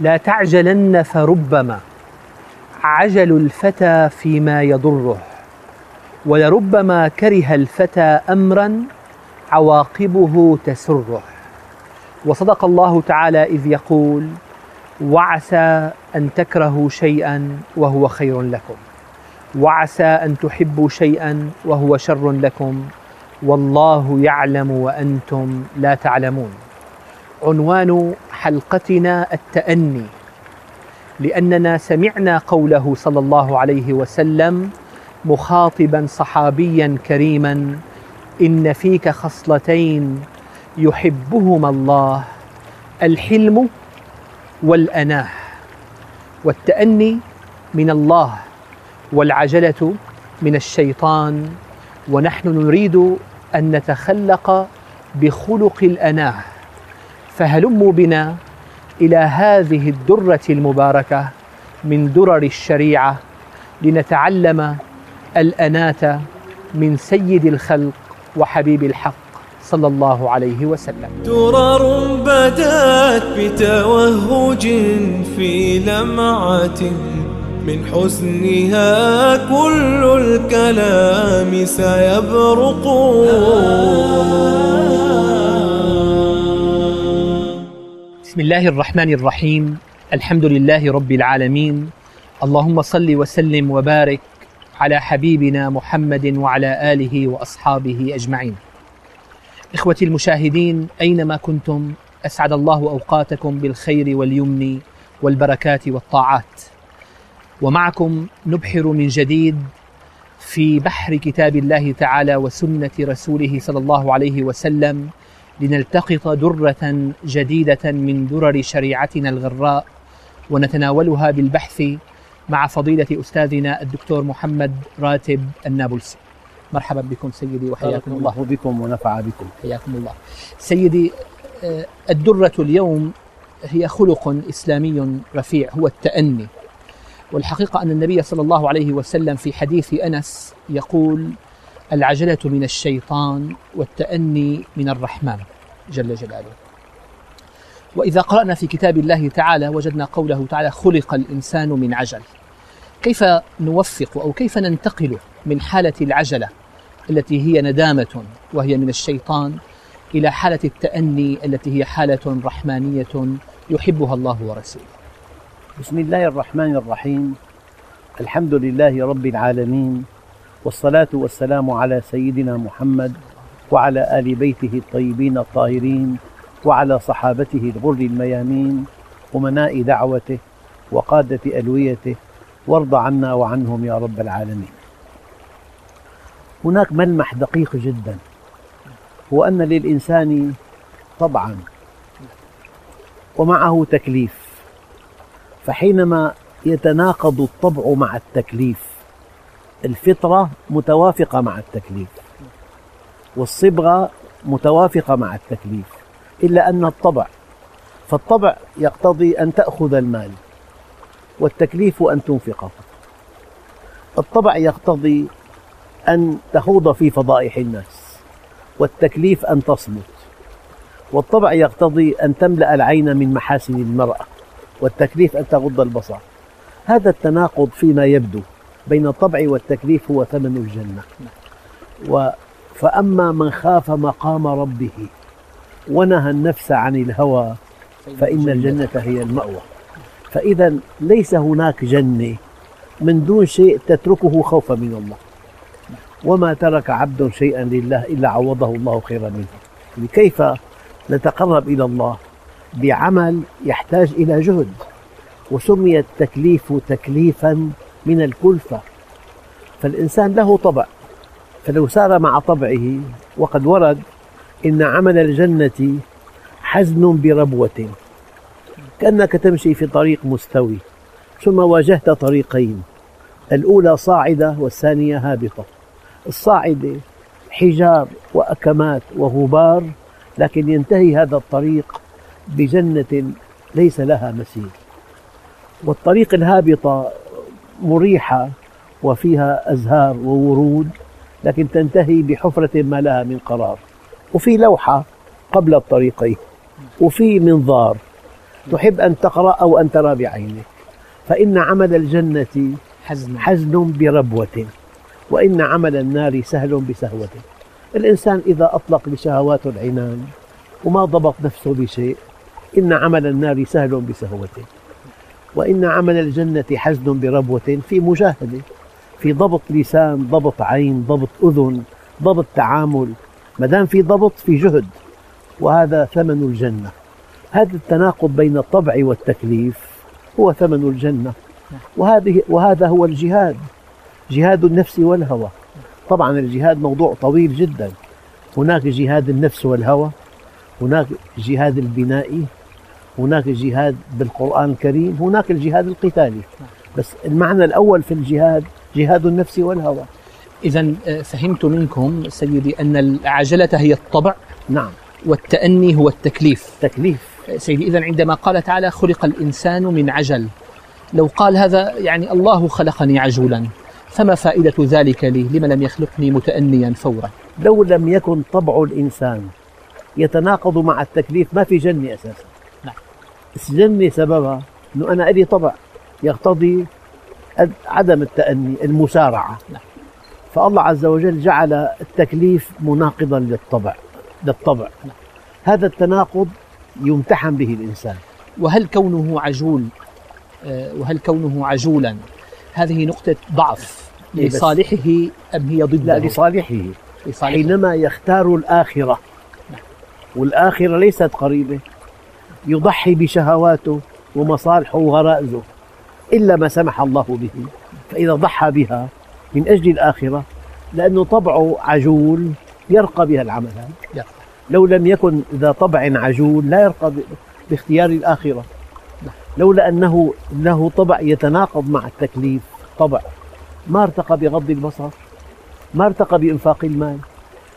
لا تعجلن فربما. عجل الفتى فيما يضره ولربما كره الفتى امرا عواقبه تسره. وصدق الله تعالى إذ يقول وعسى أن تكرهوا شيئا وهو خير لكم. وعسى أن تحبوا شيئا وهو شر لكم. والله يعلم وأنتم لا تعلمون. عنوان حلقتنا التأني لأننا سمعنا قوله صلى الله عليه وسلم مخاطبا صحابيا كريما إن فيك خصلتين يحبهما الله الحلم والأناه. والتأني من الله والعجلة من الشيطان ونحن نريد أن نتخلق بخلق الأناه. فهلموا بنا إلى هذه الدرة المباركة من درر الشريعة لنتعلم الاناه من سيد الخلق وحبيب الحق صلى الله عليه وسلم. درر بدأت بتوهج في لمعة من حسنها كل الكلام سيبرق. بسم الله الرحمن الرحيم. الحمد لله رب العالمين. اللهم صل وسلم وبارك على حبيبنا محمد وعلى آله وأصحابه أجمعين. إخوتي المشاهدين أينما كنتم أسعد الله أوقاتكم بالخير واليمن والبركات والطاعات. ومعكم نبحر من جديد في بحر كتاب الله تعالى وسنة رسوله صلى الله عليه وسلم لنلتقط درة جديدة من درر شريعتنا الغراء ونتناولها بالبحث مع فضيلة أستاذنا الدكتور محمد راتب النابلسي. مرحبا بكم سيدي وحياكم الله. الله بكم ونفع بكم حياكم الله. سيدي آه، الدرة اليوم هي خلق إسلامي رفيع هو التأني. والحقيقة أن النبي صلى الله عليه وسلم في حديث أنس يقول: العجلة من الشيطان والتأني من الرحمن جل جلاله. وإذا قرأنا في كتاب الله تعالى وجدنا قوله تعالى: خلق الإنسان من عجل. كيف نوفق أو كيف ننتقل من حالة العجلة التي هي ندامة وهي من الشيطان إلى حالة التأني التي هي حالة رحمانية يحبها الله ورسوله. بسم الله الرحمن الرحيم الحمد لله رب العالمين والصلاة والسلام على سيدنا محمد وعلى آل بيته الطيبين الطاهرين وعلى صحابته الغر الميامين أمناء دعوته وقادة ألويته وارض عنا وعنهم يا رب العالمين. هناك ملمح دقيق جدا هو أن للإنسان طبعا ومعه تكليف فحينما يتناقض الطبع مع التكليف الفطرة متوافقة مع التكليف والصبغة متوافقة مع التكليف إلا أن الطبع فالطبع يقتضي أن تأخذ المال والتكليف أن تنفقه. الطبع يقتضي أن تخوض في فضائح الناس والتكليف أن تصمت. والطبع يقتضي أن تملأ العين من محاسن المرأة والتكليف أن تغض البصر. هذا التناقض فيما يبدو. بين الطبع والتكليف هو ثمن الجنة. و فأما من خاف مقام ربه ونهى النفس عن الهوى فإن الجنة هي المأوى. فإذا ليس هناك جنة من دون شيء تتركه خوفا من الله. وما ترك عبد شيئا لله إلا عوضه الله خيرا منه. كيف نتقرب إلى الله؟ بعمل يحتاج إلى جهد. وسمي التكليف تكليفا من الكلفة. فالإنسان له طبع. فلو سار مع طبعه وقد ورد إن عمل الجنة حزن بربوة. كأنك تمشي في طريق مستوي. ثم واجهت طريقين. الأولى صاعدة والثانية هابطة. الصاعدة حجار وأكمات وغبار لكن ينتهي هذا الطريق بجنة ليس لها مثيل والطريق الهابطة مريحة وفيها أزهار وورود لكن تنتهي بحفرة ما لها من قرار. وفي لوحة قبل الطريقين وفي منظار. تحب أن تقرأ أو أن ترى بعينك. فإن عمل الجنة حزم حزن بربوة وإن عمل النار سهل بسهوة. الإنسان إذا أطلق بشهوات العنان وما ضبط نفسه بشيء إن عمل النار سهل بسهوة. وإن عمل الجنة حزن بربوة في مجاهدة في ضبط لسان ضبط عين ضبط أذن ضبط تعامل ما دام في ضبط في جهد وهذا ثمن الجنة. هذا التناقض بين الطبع والتكليف هو ثمن الجنة. وهذه وهذا هو الجهاد جهاد النفس والهوى. طبعا الجهاد موضوع طويل جدا. هناك جهاد النفس والهوى هناك جهاد البنائي هناك جهاد بالقرآن الكريم هناك الجهاد القتالي. بس المعنى الأول في الجهاد جهاد النفس والهوى. إذا آه، فهمت منكم سيدي أن العجلة هي الطبع. نعم. والتأني هو التكليف. تكليف. آه، سيدي إذا عندما قال تعالى خلق الإنسان من عجل لو قال هذا يعني الله خلقني عجولا فما فائدة ذلك لي؟ لما لم يخلقني متأنيا فورا؟ لو لم يكن طبع الإنسان يتناقض مع التكليف ما في جنة أساسا. الجنة سببها أنه أنا لي طبع يقتضي عدم التأني المسارعة. نعم. فالله عز وجل جعل التكليف مناقضا للطبع للطبع. نعم. هذا التناقض يمتحن به الإنسان. وهل كونه عجول آه، وهل كونه عجولا؟ هذه نقطة ضعف. إيه لصالحه أم هي لا ضده لصالحه. لصالحه. حينما يختار الآخرة. نعم. والآخرة ليست قريبة. يضحي بشهواته ومصالحه وغرائزه إلا ما سمح الله به. فإذا ضحى بها من أجل الآخرة لأنه طبعه عجول يرقى بها العمل. لو لم يكن ذا طبع عجول لا يرقى باختيار الآخرة. لولا أنه له طبع يتناقض مع التكليف طبع. ما ارتقى بغض البصر ما ارتقى بإنفاق المال.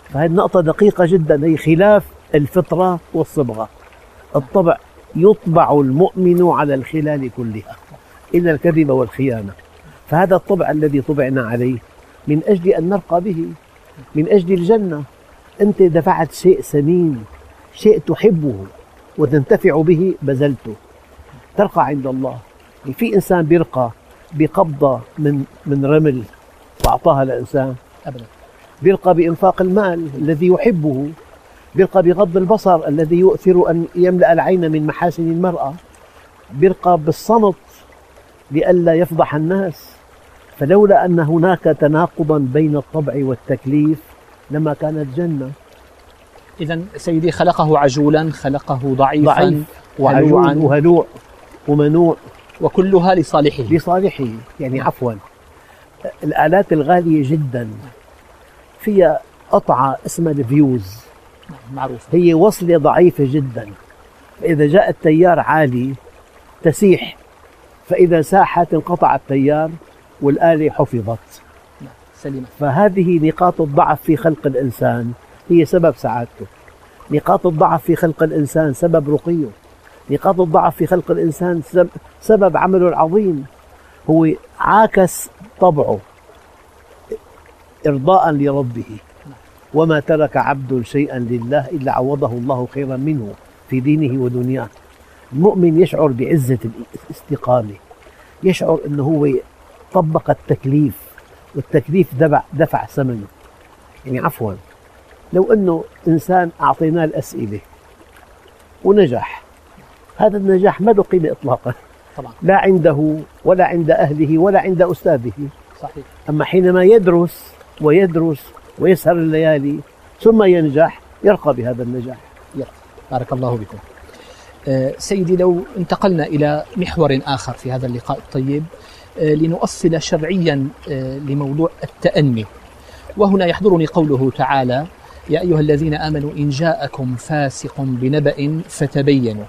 فهذه نقطة دقيقة جدا هي خلاف الفطرة والصبغة. الطبع يطبع المؤمن على الخلال كلها. إلا الكذب والخيانة. فهذا الطبع الذي طبعنا عليه من أجل أن نرقى به. من أجل الجنة. أنت دفعت شيء ثمين شيء تحبه وتنتفع به بذلته. ترقى عند الله. في إنسان بيرقى بقبضة من من رمل وأعطاها لإنسان. أبدا. بيرقى بإنفاق المال الذي يحبه. بيرقى بغض البصر الذي يؤثر أن يملأ العين من محاسن المرأة بيرقى بالصمت لئلا يفضح الناس. فلولا أن هناك تناقضا بين الطبع والتكليف لما كانت جنة. إذا سيدي خلقه عجولا خلقه ضعيفا ضعيف وهلوعا. وهلوع ومنوع. وكلها لصالحه. لصالحه يعني عفوا. الآلات الغالية جدا. فيها قطعة اسمها الفيوز. معروفة هي وصلة ضعيفة جدا. فإذا جاء التيار عالي تسيح. فإذا ساحت انقطع التيار والآلة حفظت. سليمة. فهذه نقاط الضعف في خلق الإنسان. هي سبب سعادته. نقاط الضعف في خلق الإنسان سبب رقيه. نقاط الضعف في خلق الإنسان سب- سبب عمله العظيم. هو عاكس طبعه إرضاء لربه. وما ترك عبد شيئا لله إلا عوضه الله خيرا منه في دينه ودنياه. المؤمن يشعر بعزة الاستقامة يشعر أنه هو طبق التكليف والتكليف دفع, دفع ثمنه. يعني عفوا لو أنه إنسان أعطيناه الأسئلة ونجح هذا النجاح ما له قيمة إطلاقا. طبعا. لا عنده ولا عند أهله ولا عند أستاذه. صحيح. أما حينما يدرس ويدرس ويسهر الليالي ثم ينجح يرقى بهذا النجاح. بارك الله بكم آه، سيدي لو انتقلنا إلى محور آخر في هذا اللقاء الطيب آه، لنؤصل شرعيا آه، لموضوع التأني. وهنا يحضرني قوله تعالى يا أيها الذين آمنوا إن جاءكم فاسق بنبأ فتبينوا.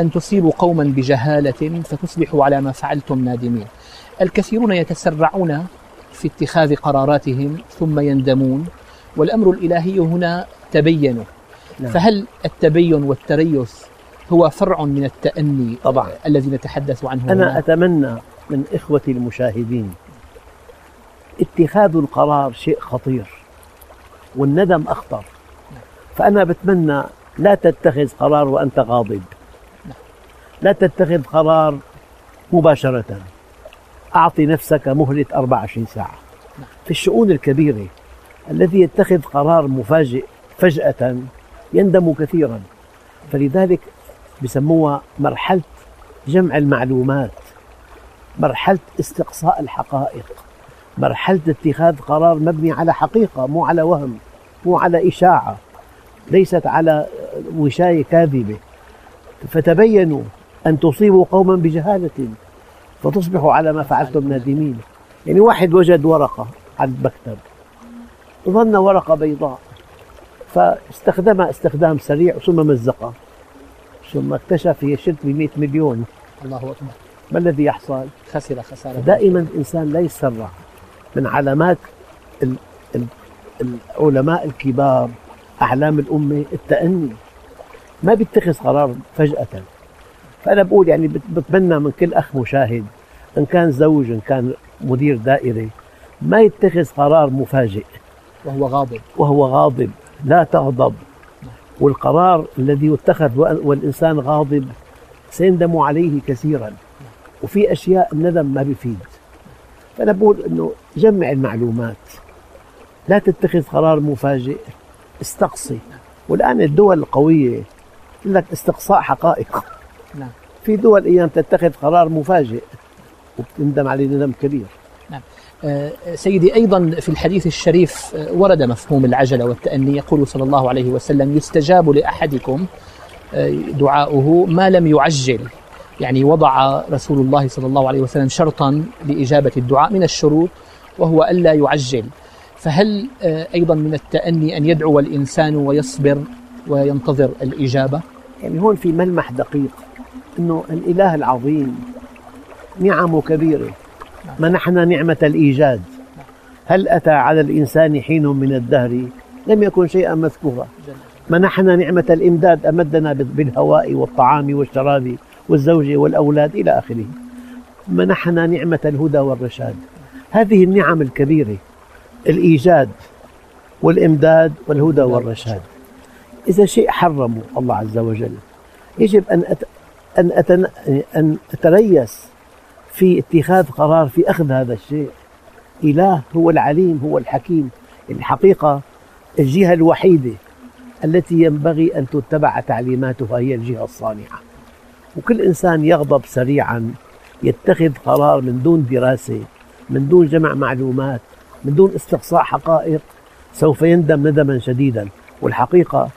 أن تصيبوا قوما بجهالة فتصبحوا على ما فعلتم نادمين. الكثيرون يتسرعون في اتخاذ قراراتهم ثم يندمون والأمر الإلهي هنا تبينوا نعم. فهل التبين والتريث هو فرع من التأني طبعا. الذي نتحدث عنه أنا هنا؟ أتمنى من إخوتي المشاهدين اتخاذ القرار شيء خطير والندم أخطر. فأنا بتمنى لا تتخذ قرار وأنت غاضب. لا تتخذ قرار مباشرة. أعطي نفسك مهلة 24 ساعة. في الشؤون الكبيرة الذي يتخذ قرار مفاجئ فجأة يندم كثيرا. فلذلك بسموها مرحلة جمع المعلومات مرحلة استقصاء الحقائق مرحلة اتخاذ قرار مبني على حقيقة مو على وهم مو على إشاعة ليست على وشاية كاذبة. فتبينوا أن تصيبوا قوما بجهالة. فتصبحوا على ما فعلتم نادمين. يعني واحد وجد ورقة على المكتب ظن ورقة بيضاء فاستخدمها استخدام سريع ثم مزقها ثم اكتشف هي شرك ب 100 مليون. الله أكبر. ما الذي يحصل؟ خسر خسارة دائما الإنسان لا يتسرع من علامات العلماء الكبار أعلام الأمة التأني. ما بيتخذ قرار فجأة. فأنا بقول يعني بتمنى من كل أخ مشاهد إن كان زوج إن كان مدير دائرة ما يتخذ قرار مفاجئ. وهو غاضب. وهو غاضب لا تغضب. والقرار الذي يتخذ والإنسان غاضب سيندم عليه كثيرا. وفي أشياء الندم ما بيفيد. فأنا بقول أنه جمع المعلومات. لا تتخذ قرار مفاجئ استقصي. والآن الدول القوية يقول لك استقصاء حقائق. نعم. في دول أيام تتخذ قرار مفاجئ وبتندم عليه ندم كبير. نعم. آه، سيدي أيضا في الحديث الشريف آه، ورد مفهوم العجلة والتأني. يقول صلى الله عليه وسلم يستجاب لأحدكم آه، دعاؤه ما لم يعجل. يعني وضع رسول الله صلى الله عليه وسلم شرطا لإجابة الدعاء من الشروط وهو ألا يعجل. فهل أيضا من التأني أن يدعو الإنسان ويصبر وينتظر الإجابة؟ يعني هون في ملمح دقيق. أنه الإله العظيم نعمه كبيرة. منحنا نعمة الإيجاد. هل أتى على الإنسان حين من الدهر؟ لم يكن شيئا مذكورا. منحنا نعمة الإمداد أمدنا بالهواء والطعام والشراب والزوجة والأولاد إلى آخره. منحنا نعمة الهدى والرشاد. هذه النعم الكبيرة الإيجاد والإمداد والهدى والرشاد. إذا شيء حرمه الله عز وجل يجب أن. أن أتن... أن أتريث في اتخاذ قرار في أخذ هذا الشيء. إله هو العليم هو الحكيم. الحقيقة الجهة الوحيدة التي ينبغي أن تتبع تعليماتها هي الجهة الصانعة. وكل إنسان يغضب سريعا يتخذ قرار من دون دراسة من دون جمع معلومات من دون استقصاء حقائق سوف يندم ندما شديدا. والحقيقة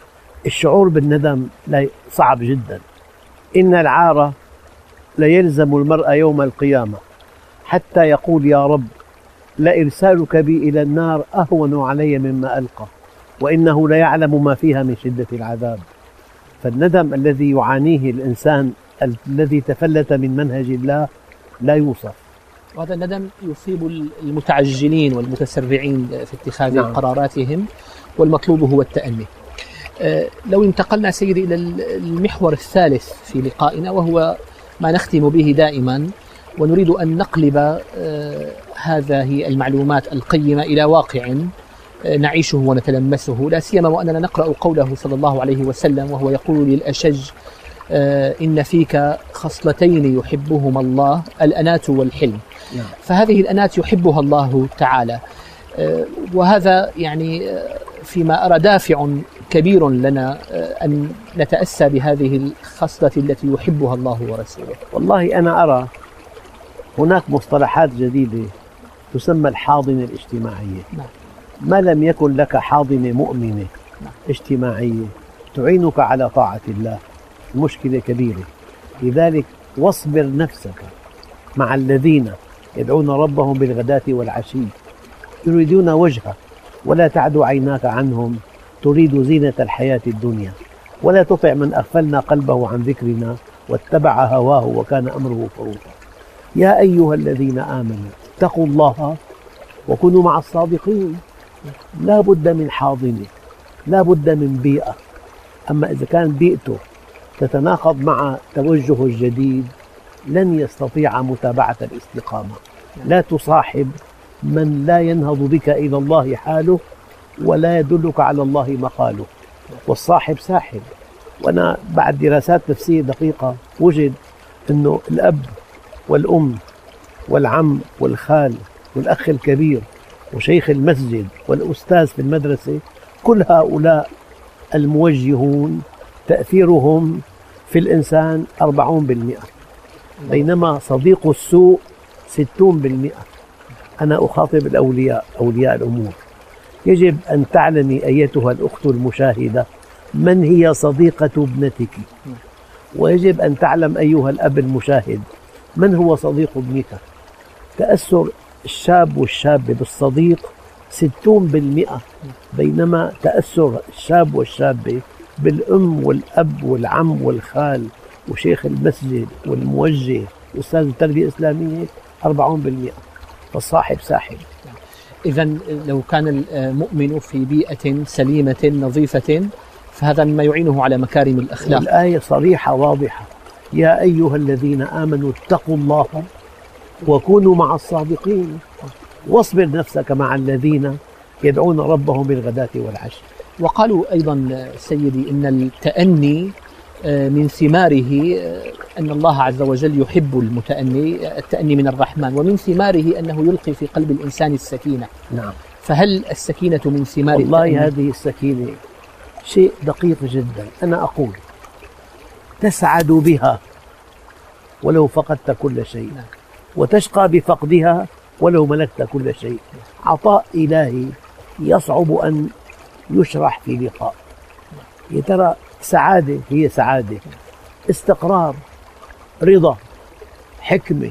الشعور بالندم صعب جدا. إن العار ليلزم المرء يوم القيامة حتى يقول يا رب لإرسالك بي إلى النار أهون علي مما ألقى وإنه ليعلم ما فيها من شدة العذاب. فالندم الذي يعانيه الإنسان الذي تفلت من منهج الله لا يوصف. وهذا الندم يصيب المتعجلين والمتسرعين في اتخاذ نعم. قراراتهم والمطلوب هو التأني لو انتقلنا سيدي إلى المحور الثالث في لقائنا وهو ما نختم به دائما ونريد أن نقلب آه، هذه المعلومات القيمة إلى واقع آه، نعيشه ونتلمسه. لا سيما وأننا نقرأ قوله صلى الله عليه وسلم وهو يقول للأشج إن فيك خصلتين يحبهما الله الأنات والحلم. نعم. فهذه الأنات يحبها الله تعالى. وهذا يعني فيما أرى دافع كبير لنا آه، أن نتأسى بهذه الخصلة التي يحبها الله ورسوله. والله أنا أرى هناك مصطلحات جديدة تسمى الحاضنة الاجتماعية. نعم. ما لم يكن لك حاضنة مؤمنة نعم. اجتماعية تعينك على طاعة الله. مشكلة كبيرة. لذلك واصبر نفسك مع الذين يدعون ربهم بالغداة والعشي. يريدون وجهه ولا تعد عيناك عنهم. تريد زينة الحياة الدنيا. ولا تطع من أغفلنا قلبه عن ذكرنا. واتبع هواه وكان أمره فروطا يا أيها الذين آمنوا اتقوا الله وكونوا مع الصادقين. لا بد من حاضنة. لا بد من بيئة. أما إذا كان بيئته تتناقض مع توجهه الجديد لن يستطيع متابعة الاستقامة. لا تصاحب من لا ينهض بك إلى الله حاله ولا يدلك على الله مقاله. والصاحب ساحب. وأنا بعد دراسات نفسية دقيقة وجد أنه الأب والأم والعم والخال والأخ الكبير وشيخ المسجد والأستاذ في المدرسة كل هؤلاء الموجهون تأثيرهم في الإنسان أربعون بالمئة. بينما صديق السوء ستون بالمئة. أنا أخاطب الأولياء أولياء الأمور. يجب أن تعلمي أيتها الأخت المشاهدة من هي صديقة ابنتك. ويجب أن تعلم أيها الأب المشاهد من هو صديق ابنك. تأثر الشاب والشابة بالصديق ستون بالمئة بينما تأثر الشاب والشابة بالأم والأب والعم والخال وشيخ المسجد والموجه وأستاذ التربية الإسلامية أربعون بالمئة. فالصاحب ساحب. إذا لو كان المؤمن في بيئة سليمة نظيفة فهذا مما يعينه على مكارم الأخلاق. الآية صريحة واضحة. يا أيها الذين آمنوا اتقوا الله وكونوا مع الصادقين. واصبر نفسك مع الذين يدعون ربهم بالغداة والعشي وقالوا أيضا سيدي إن التأني آه، من ثماره آه، أن الله عز وجل يحب المتأني التأني من الرحمن. ومن ثماره أنه يلقي في قلب الإنسان السكينة. نعم. فهل السكينة من ثمار والله التأني؟ هذه السكينة شيء دقيق جدا. أنا أقول تسعد بها ولو فقدت كل شيء. نعم. وتشقى بفقدها ولو ملكت كل شيء. عطاء إلهي يصعب أن يشرح في لقاء. يا ترى سعادة هي سعادة. استقرار رضا حكمة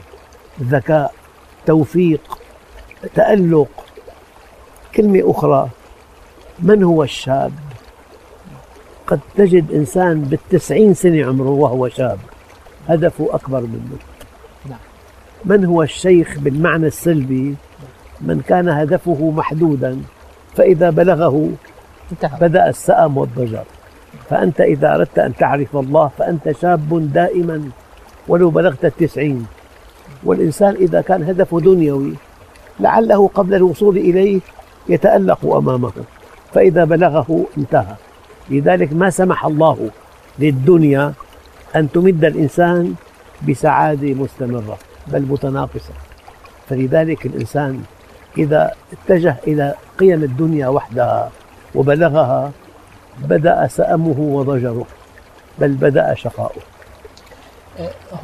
ذكاء توفيق تألق. كلمة أخرى من هو الشاب؟ قد تجد إنسان بالتسعين سنة عمره وهو شاب. هدفه أكبر منه. نعم. من هو الشيخ بالمعنى السلبي؟ من كان هدفه محدودا فإذا بلغه بدأ السأم والضجر. فأنت إذا أردت أن تعرف الله فأنت شاب دائما ولو بلغت التسعين. والإنسان إذا كان هدفه دنيوي لعله قبل الوصول إليه يتألق أمامه فإذا بلغه انتهى. لذلك ما سمح الله للدنيا أن تمد الإنسان بسعادة مستمرة بل متناقصة. فلذلك الإنسان إذا اتجه إلى قيم الدنيا وحدها وبلغها بدأ سأمه وضجره بل بدأ شقاؤه.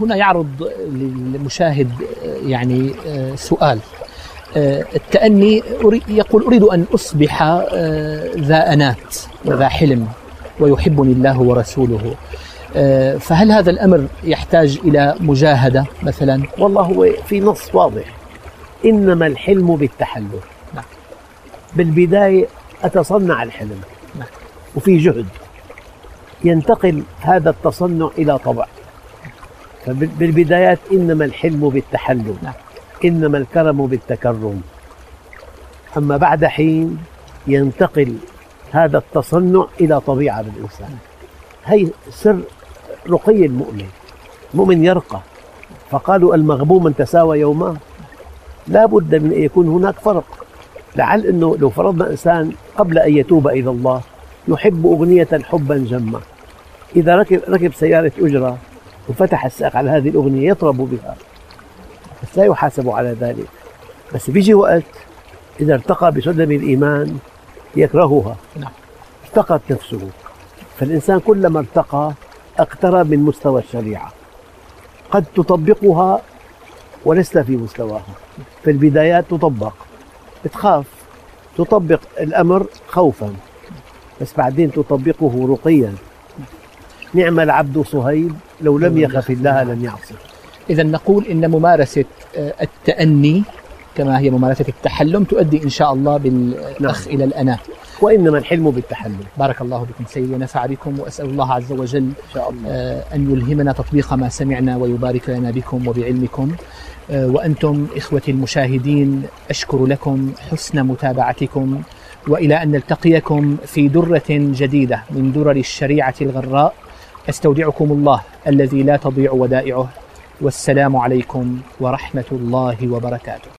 هنا يعرض للمشاهد آه، يعني آه، سؤال. التأني يقول أريد أن أصبح ذا أنات وذا حلم ويحبني الله ورسوله. فهل هذا الأمر يحتاج إلى مجاهدة مثلا؟ والله هو في نص واضح. إنما الحلم بالتحلل. نعم. بالبداية أتصنع الحلم. نعم. وفي جهد ينتقل هذا التصنع إلى طبع. فبالبدايات إنما الحلم بالتحلل نعم. إنما الكرم بالتكرم. أما بعد حين ينتقل هذا التصنع إلى طبيعة بالإنسان هي سر رقي المؤمن. المؤمن يرقى. فقالوا المغبوم من تساوى يوما لا بد من أن يكون هناك فرق. لعل أنه لو فرضنا إنسان قبل أن يتوب إلى الله يحب أغنية حبا جما إذا ركب, ركب سيارة أجرة وفتح الساق على هذه الأغنية يطرب بها. بس لا يحاسب على ذلك. بس بيجي وقت إذا ارتقى بسلم الإيمان يكرهها. نعم. ارتقت نفسه. فالإنسان كلما ارتقى اقترب من مستوى الشريعة. قد تطبقها ولست في مستواها. في البدايات تطبق. بتخاف. تطبق الأمر خوفا. بس بعدين تطبقه رقيا. نعم العبد صهيب لو لم يخف الله لم يعصي إذا نقول إن ممارسة آه، التأني كما هي ممارسة التحلم تؤدي إن شاء الله بالأخ إلى الأناة. وإنما الحلم بالتحلل بارك الله بكم سيدي ونفع بكم وأسأل الله عز وجل إن شاء الله. آه، أن يلهمنا تطبيق ما سمعنا ويبارك لنا بكم وبعلمكم. آه، وأنتم إخوتي المشاهدين أشكر لكم حسن متابعتكم. وإلى أن نلتقيكم في درة جديدة من درر الشريعة الغراء. أستودعكم الله الذي لا تضيع ودائعه. والسلام عليكم ورحمة الله وبركاته.